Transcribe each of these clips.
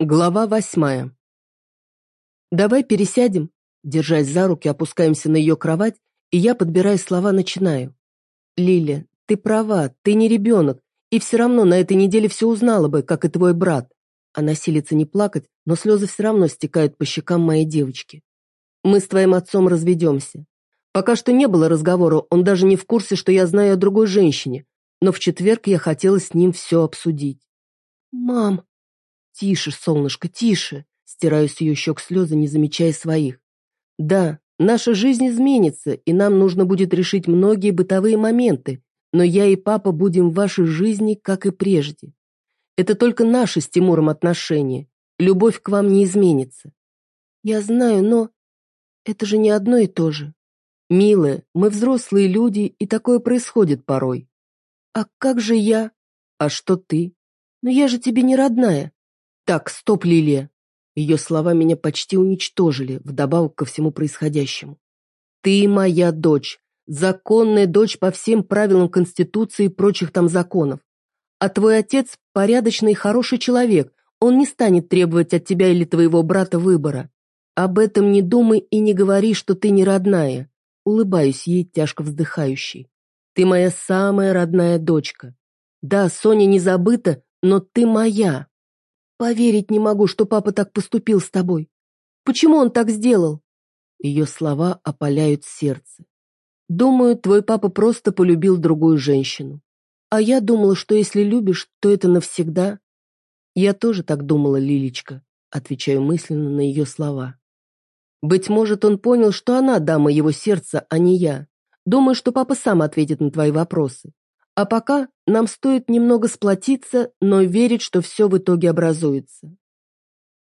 Глава восьмая. «Давай пересядем». Держась за руки, опускаемся на ее кровать, и я, подбирая слова, начинаю. «Лиля, ты права, ты не ребенок, и все равно на этой неделе все узнала бы, как и твой брат». Она силится не плакать, но слезы все равно стекают по щекам моей девочки. «Мы с твоим отцом разведемся. Пока что не было разговора, он даже не в курсе, что я знаю о другой женщине, но в четверг я хотела с ним все обсудить». «Мам», «Тише, солнышко, тише!» Стираю с ее щек слезы, не замечая своих. «Да, наша жизнь изменится, и нам нужно будет решить многие бытовые моменты, но я и папа будем в вашей жизни, как и прежде. Это только наши с Тимуром отношения. Любовь к вам не изменится». «Я знаю, но это же не одно и то же. Милая, мы взрослые люди, и такое происходит порой. А как же я? А что ты? Но я же тебе не родная. «Так, стоп, Лилия!» Ее слова меня почти уничтожили, вдобавок ко всему происходящему. «Ты моя дочь, законная дочь по всем правилам Конституции и прочих там законов. А твой отец порядочный и хороший человек, он не станет требовать от тебя или твоего брата выбора. Об этом не думай и не говори, что ты не родная». Улыбаюсь ей, тяжко вздыхающей. «Ты моя самая родная дочка. Да, Соня не забыта, но ты моя». «Поверить не могу, что папа так поступил с тобой. Почему он так сделал?» Ее слова опаляют сердце. «Думаю, твой папа просто полюбил другую женщину. А я думала, что если любишь, то это навсегда». «Я тоже так думала, Лилечка», отвечаю мысленно на ее слова. «Быть может, он понял, что она дама его сердца, а не я. Думаю, что папа сам ответит на твои вопросы. А пока нам стоит немного сплотиться, но верить, что все в итоге образуется.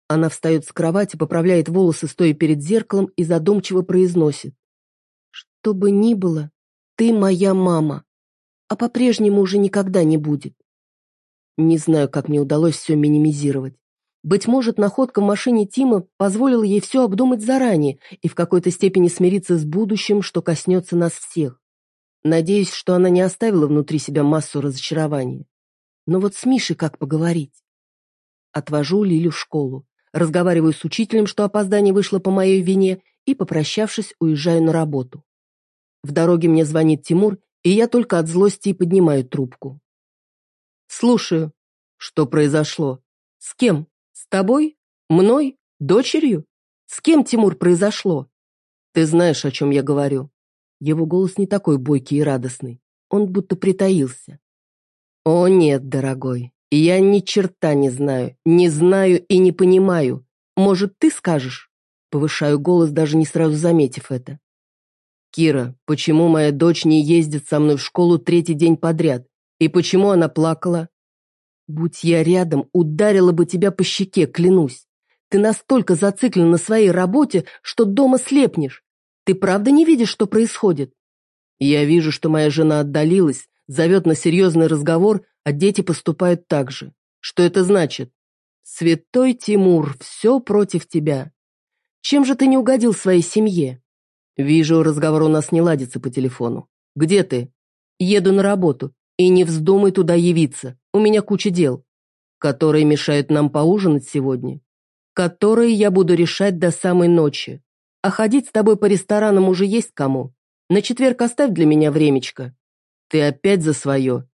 Она встает с кровати, поправляет волосы, стоя перед зеркалом, и задумчиво произносит. «Что бы ни было, ты моя мама, а по-прежнему уже никогда не будет». Не знаю, как мне удалось все минимизировать. Быть может, находка в машине Тима позволила ей все обдумать заранее и в какой-то степени смириться с будущим, что коснется нас всех. Надеюсь, что она не оставила внутри себя массу разочарований. Но вот с Мишей как поговорить? Отвожу Лилю в школу, разговариваю с учителем, что опоздание вышло по моей вине, и, попрощавшись, уезжаю на работу. В дороге мне звонит Тимур, и я только от злости и поднимаю трубку. «Слушаю. Что произошло? С кем? С тобой? Мной? Дочерью? С кем, Тимур, произошло? Ты знаешь, о чем я говорю. Его голос не такой бойкий и радостный. Он будто притаился. «О нет, дорогой, я ни черта не знаю, не знаю и не понимаю. Может, ты скажешь?» Повышаю голос, даже не сразу заметив это. «Кира, почему моя дочь не ездит со мной в школу третий день подряд? И почему она плакала?» «Будь я рядом, ударила бы тебя по щеке, клянусь. Ты настолько зациклен на своей работе, что дома слепнешь. Ты правда не видишь, что происходит? Я вижу, что моя жена отдалилась, зовет на серьезный разговор, а дети поступают так же. Что это значит? Святой Тимур, все против тебя. Чем же ты не угодил своей семье? Вижу, разговор у нас не ладится по телефону. Где ты? Еду на работу. И не вздумай туда явиться. У меня куча дел, которые мешают нам поужинать сегодня, которые я буду решать до самой ночи. А ходить с тобой по ресторанам уже есть кому. На четверг оставь для меня времечко. Ты опять за свое.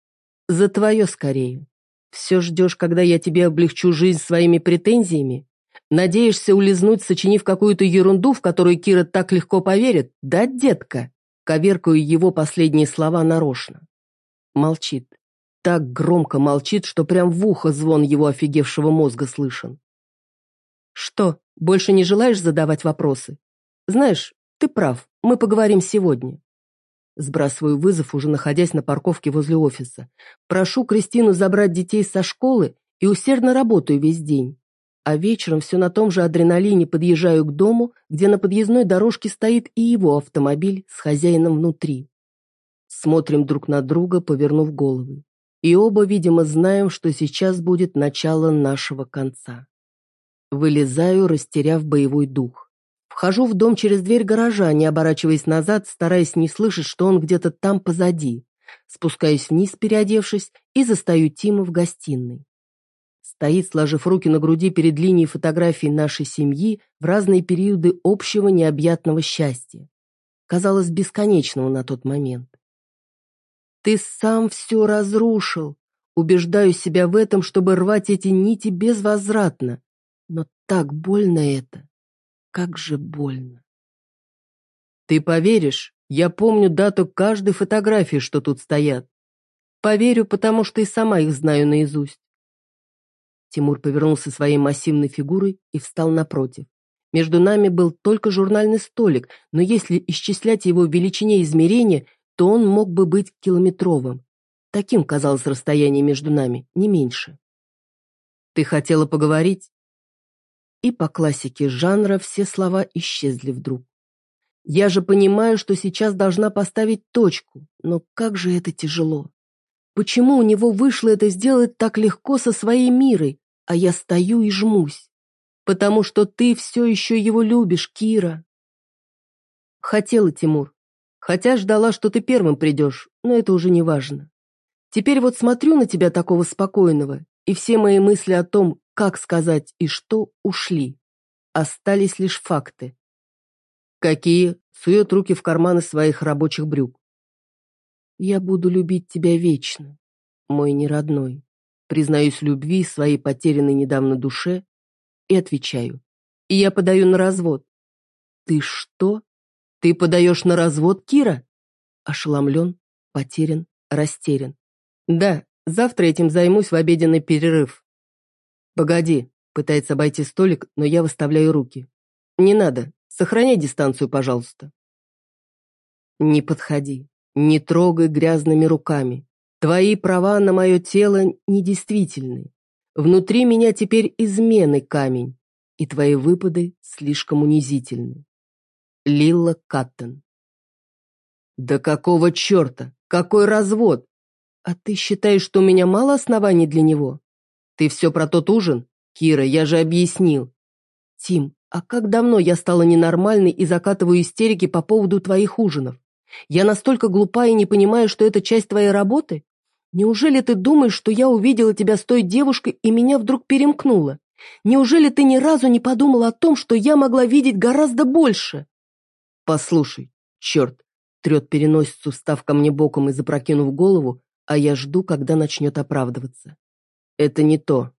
За твое скорее. Все ждешь, когда я тебе облегчу жизнь своими претензиями? Надеешься улизнуть, сочинив какую-то ерунду, в которую Кира так легко поверит? Да, детка? Коверкаю его последние слова нарочно. Молчит. Так громко молчит, что прям в ухо звон его офигевшего мозга слышен. Что, больше не желаешь задавать вопросы? Знаешь, ты прав, мы поговорим сегодня. Сбрасываю вызов, уже находясь на парковке возле офиса. Прошу Кристину забрать детей со школы и усердно работаю весь день. А вечером все на том же адреналине подъезжаю к дому, где на подъездной дорожке стоит и его автомобиль с хозяином внутри. Смотрим друг на друга, повернув головы. И оба, видимо, знаем, что сейчас будет начало нашего конца. Вылезаю, растеряв боевой дух. Вхожу в дом через дверь гаража, не оборачиваясь назад, стараясь не слышать, что он где-то там позади. Спускаюсь вниз, переодевшись, и застаю Тима в гостиной. стоит, сложив руки на груди перед линией фотографий нашей семьи в разные периоды общего необъятного счастья. Казалось бесконечного на тот момент. «Ты сам все разрушил!» Убеждаю себя в этом, чтобы рвать эти нити безвозвратно. Но так больно это. Как же больно. Ты поверишь, я помню дату каждой фотографии, что тут стоят. Поверю, потому что и сама их знаю наизусть. Тимур повернулся своей массивной фигурой и встал напротив. Между нами был только журнальный столик, но если исчислять его в величине измерения, то он мог бы быть километровым. Таким казалось расстояние между нами, не меньше. «Ты хотела поговорить?» И по классике жанра все слова исчезли вдруг. Я же понимаю, что сейчас должна поставить точку, но как же это тяжело. Почему у него вышло это сделать так легко со своей мирой, а я стою и жмусь? Потому что ты все еще его любишь, Кира. Хотела, Тимур. Хотя ждала, что ты первым придешь, но это уже не важно. Теперь вот смотрю на тебя такого спокойного, и все мои мысли о том, как сказать и что, ушли. Остались лишь факты. Какие? Сует руки в карманы своих рабочих брюк. Я буду любить тебя вечно, мой неродной. Признаюсь любви своей потерянной недавно душе и отвечаю. И я подаю на развод. Ты что? Ты подаешь на развод, Кира? Ошеломлен, потерян, растерян. Да, завтра этим займусь в обеденный перерыв. Погоди, пытается обойти столик, но я выставляю руки. Не надо, сохраняй дистанцию, пожалуйста. Не подходи. Не трогай грязными руками. Твои права на мое тело недействительны. Внутри меня теперь измены камень, и твои выпады слишком унизительны. Лилла Каттен. Да какого черта? Какой развод? А ты считаешь, что у меня мало оснований для него? Ты все про тот ужин? Кира, я же объяснил. Тим, а как давно я стала ненормальной и закатываю истерики по поводу твоих ужинов? Я настолько глупа и не понимаю, что это часть твоей работы? Неужели ты думаешь, что я увидела тебя с той девушкой и меня вдруг перемкнула? Неужели ты ни разу не подумала о том, что я могла видеть гораздо больше? Послушай, черт, трет переносицу, став ко мне боком и запрокинув голову, а я жду, когда начнет оправдываться. Это не то.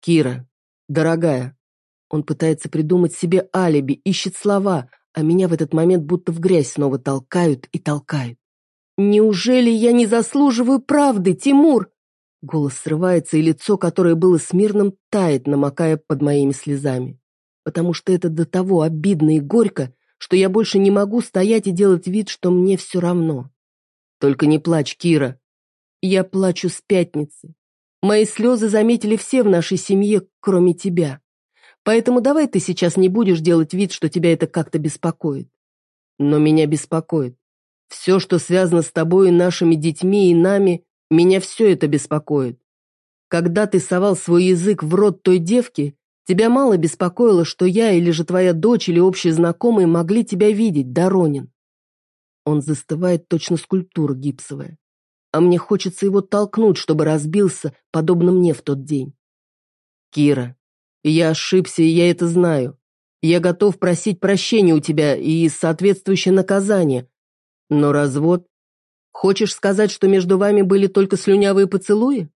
Кира, дорогая. Он пытается придумать себе алиби, ищет слова, а меня в этот момент будто в грязь снова толкают и толкают. «Неужели я не заслуживаю правды, Тимур?» Голос срывается, и лицо, которое было смирным, тает, намокая под моими слезами. Потому что это до того обидно и горько, что я больше не могу стоять и делать вид, что мне все равно. Только не плачь, Кира. Я плачу с пятницы. Мои слезы заметили все в нашей семье, кроме тебя. Поэтому давай ты сейчас не будешь делать вид, что тебя это как-то беспокоит. Но меня беспокоит. Все, что связано с тобой и нашими детьми и нами, меня все это беспокоит. Когда ты совал свой язык в рот той девки, тебя мало беспокоило, что я или же твоя дочь или общие знакомые могли тебя видеть, Доронин. Он застывает точно скульптура гипсовая. А мне хочется его толкнуть, чтобы разбился, подобно мне в тот день. Кира, я ошибся, и я это знаю. Я готов просить прощения у тебя и соответствующее наказание. Но развод? Хочешь сказать, что между вами были только слюнявые поцелуи?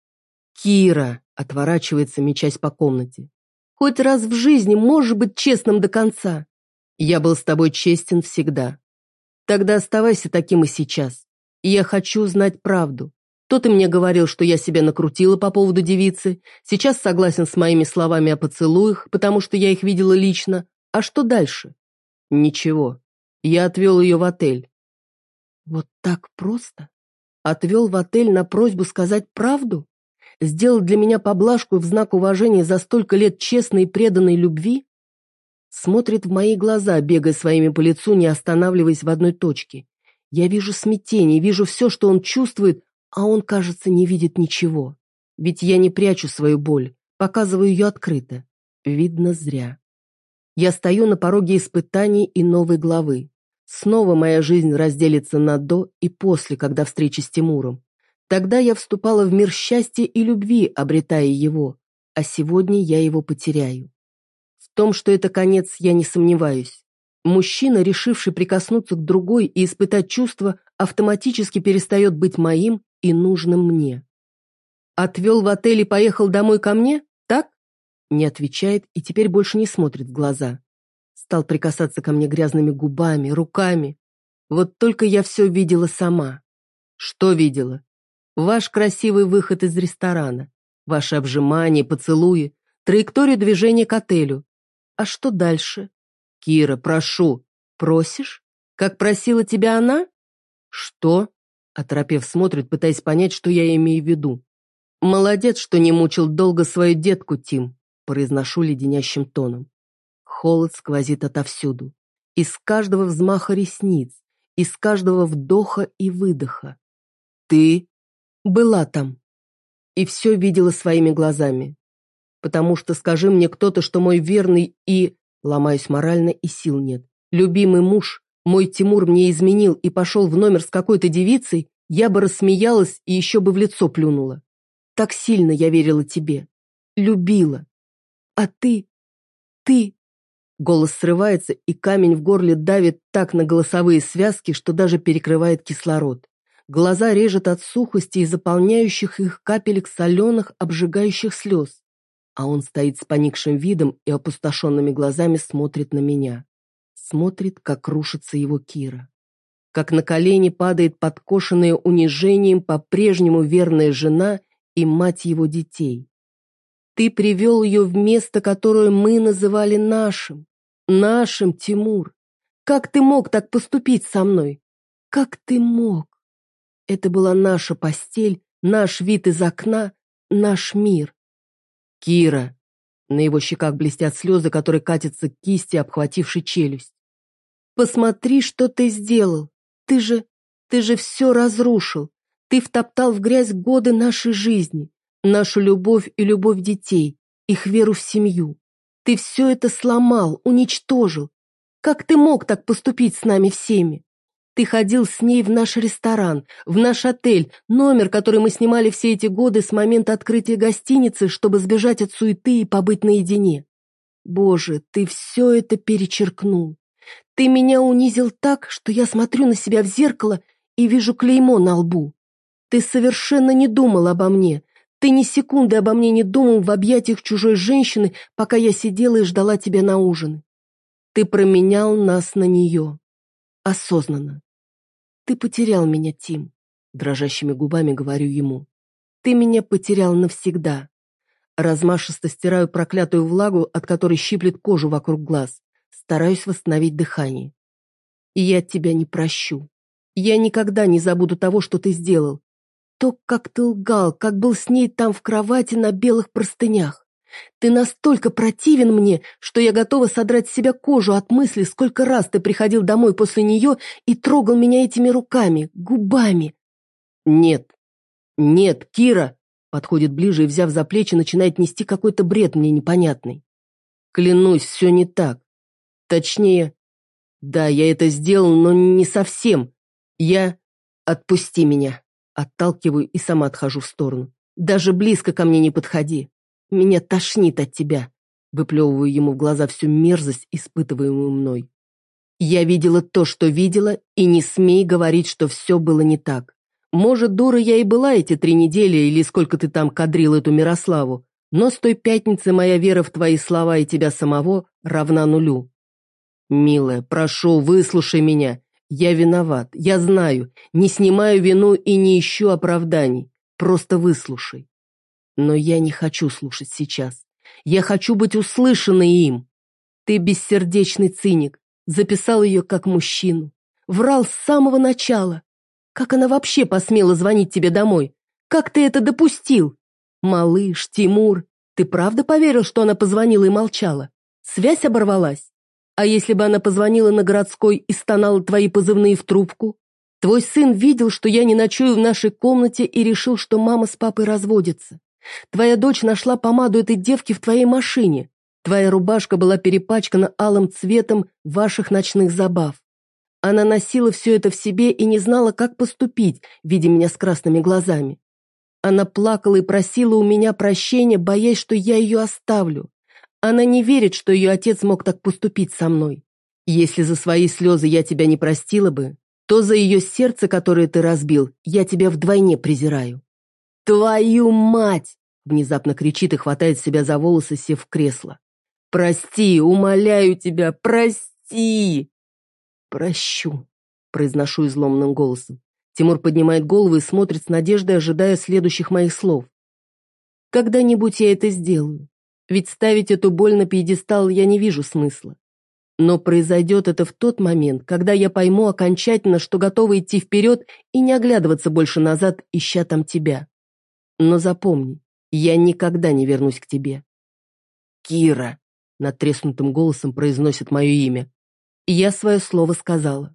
Кира отворачивается, мечась по комнате. Хоть раз в жизни можешь быть честным до конца. Я был с тобой честен всегда. Тогда оставайся таким и сейчас. Я хочу знать правду. То ты мне говорил, что я себя накрутила по поводу девицы, сейчас согласен с моими словами о поцелуях, потому что я их видела лично. А что дальше? Ничего. Я отвел ее в отель. Вот так просто? Отвел в отель на просьбу сказать правду? Сделал для меня поблажку в знак уважения за столько лет честной и преданной любви? Смотрит в мои глаза, бегая своими по лицу, не останавливаясь в одной точке. Я вижу смятение, вижу все, что он чувствует, а он, кажется, не видит ничего. Ведь я не прячу свою боль, показываю ее открыто. Видно, зря. Я стою на пороге испытаний и новой главы. Снова моя жизнь разделится на до и после, когда встреча с Тимуром. Тогда я вступала в мир счастья и любви, обретая его. а сегодня я его потеряю. В том, что это конец, я не сомневаюсь. Мужчина, решивший прикоснуться к другой и испытать чувства, автоматически перестает быть моим и нужным мне. Отвел в отель и поехал домой ко мне? Так? Не отвечает и теперь больше не смотрит в глаза. Стал прикасаться ко мне грязными губами, руками. Вот только я все видела сама. Что видела? Ваш красивый выход из ресторана, ваши обжимания, поцелуи, траекторию движения к отелю. А что дальше? Кира, прошу. Просишь? Как просила тебя она? Что? Оторопев смотрит, пытаясь понять, что я имею в виду. Молодец, что не мучил долго свою детку, Тим, произношу леденящим тоном. Холод сквозит отовсюду. Из каждого взмаха ресниц, из каждого вдоха и выдоха. Ты была там. И все видела своими глазами. Потому что скажи мне кто-то, что мой верный и... Ломаюсь морально, и сил нет. Любимый муж, мой Тимур мне изменил и пошел в номер с какой-то девицей, я бы рассмеялась и еще бы в лицо плюнула. Так сильно я верила тебе. Любила. А ты... ты... Голос срывается, и камень в горле давит так на голосовые связки, что даже перекрывает кислород. Глаза режет от сухости и заполняющих их капелек соленых, обжигающих слез а он стоит с поникшим видом и опустошенными глазами смотрит на меня. Смотрит, как рушится его Кира. Как на колени падает подкошенная унижением по-прежнему верная жена и мать его детей. Ты привел ее в место, которое мы называли нашим. Нашим, Тимур. Как ты мог так поступить со мной? Как ты мог? Это была наша постель, наш вид из окна, наш мир. «Кира!» На его щеках блестят слезы, которые катятся к кисти, обхватившей челюсть. «Посмотри, что ты сделал! Ты же... ты же все разрушил! Ты втоптал в грязь годы нашей жизни, нашу любовь и любовь детей, их веру в семью. Ты все это сломал, уничтожил. Как ты мог так поступить с нами всеми? Ты ходил с ней в наш ресторан, в наш отель, номер, который мы снимали все эти годы с момента открытия гостиницы, чтобы сбежать от суеты и побыть наедине. Боже, ты все это перечеркнул. Ты меня унизил так, что я смотрю на себя в зеркало и вижу клеймо на лбу. Ты совершенно не думал обо мне. Ты ни секунды обо мне не думал в объятиях чужой женщины, пока я сидела и ждала тебя на ужин. Ты променял нас на нее осознанно. «Ты потерял меня, Тим», — дрожащими губами говорю ему. «Ты меня потерял навсегда». Размашисто стираю проклятую влагу, от которой щиплет кожу вокруг глаз. Стараюсь восстановить дыхание. И я тебя не прощу. Я никогда не забуду того, что ты сделал. То, как ты лгал, как был с ней там в кровати на белых простынях. Ты настолько противен мне, что я готова содрать с себя кожу от мысли, сколько раз ты приходил домой после нее и трогал меня этими руками, губами. Нет, нет, Кира, подходит ближе и, взяв за плечи, начинает нести какой-то бред мне непонятный. Клянусь, все не так. Точнее, да, я это сделал, но не совсем. Я... Отпусти меня. Отталкиваю и сама отхожу в сторону. Даже близко ко мне не подходи. Меня тошнит от тебя. Выплевываю ему в глаза всю мерзость, испытываемую мной. Я видела то, что видела, и не смей говорить, что все было не так. Может, дура я и была эти три недели, или сколько ты там кадрил эту Мирославу, но с той пятницы моя вера в твои слова и тебя самого равна нулю. Милая, прошу, выслушай меня. Я виноват, я знаю, не снимаю вину и не ищу оправданий. Просто выслушай. Но я не хочу слушать сейчас. Я хочу быть услышанной им. Ты бессердечный циник. Записал ее как мужчину. Врал с самого начала. Как она вообще посмела звонить тебе домой? Как ты это допустил? Малыш, Тимур, ты правда поверил, что она позвонила и молчала? Связь оборвалась? А если бы она позвонила на городской и стонала твои позывные в трубку? Твой сын видел, что я не ночую в нашей комнате и решил, что мама с папой разводятся. Твоя дочь нашла помаду этой девки в твоей машине. Твоя рубашка была перепачкана алым цветом ваших ночных забав. Она носила все это в себе и не знала, как поступить, видя меня с красными глазами. Она плакала и просила у меня прощения, боясь, что я ее оставлю. Она не верит, что ее отец мог так поступить со мной. Если за свои слезы я тебя не простила бы, то за ее сердце, которое ты разбил, я тебя вдвойне презираю. «Твою мать!» — внезапно кричит и хватает себя за волосы, сев в кресло. «Прости, умоляю тебя, прости!» «Прощу», — произношу изломанным голосом. Тимур поднимает голову и смотрит с надеждой, ожидая следующих моих слов. «Когда-нибудь я это сделаю. Ведь ставить эту боль на пьедестал я не вижу смысла. Но произойдет это в тот момент, когда я пойму окончательно, что готова идти вперед и не оглядываться больше назад, ища там тебя. Но запомни, я никогда не вернусь к тебе. Кира, над треснутым голосом произносит мое имя. Я свое слово сказала.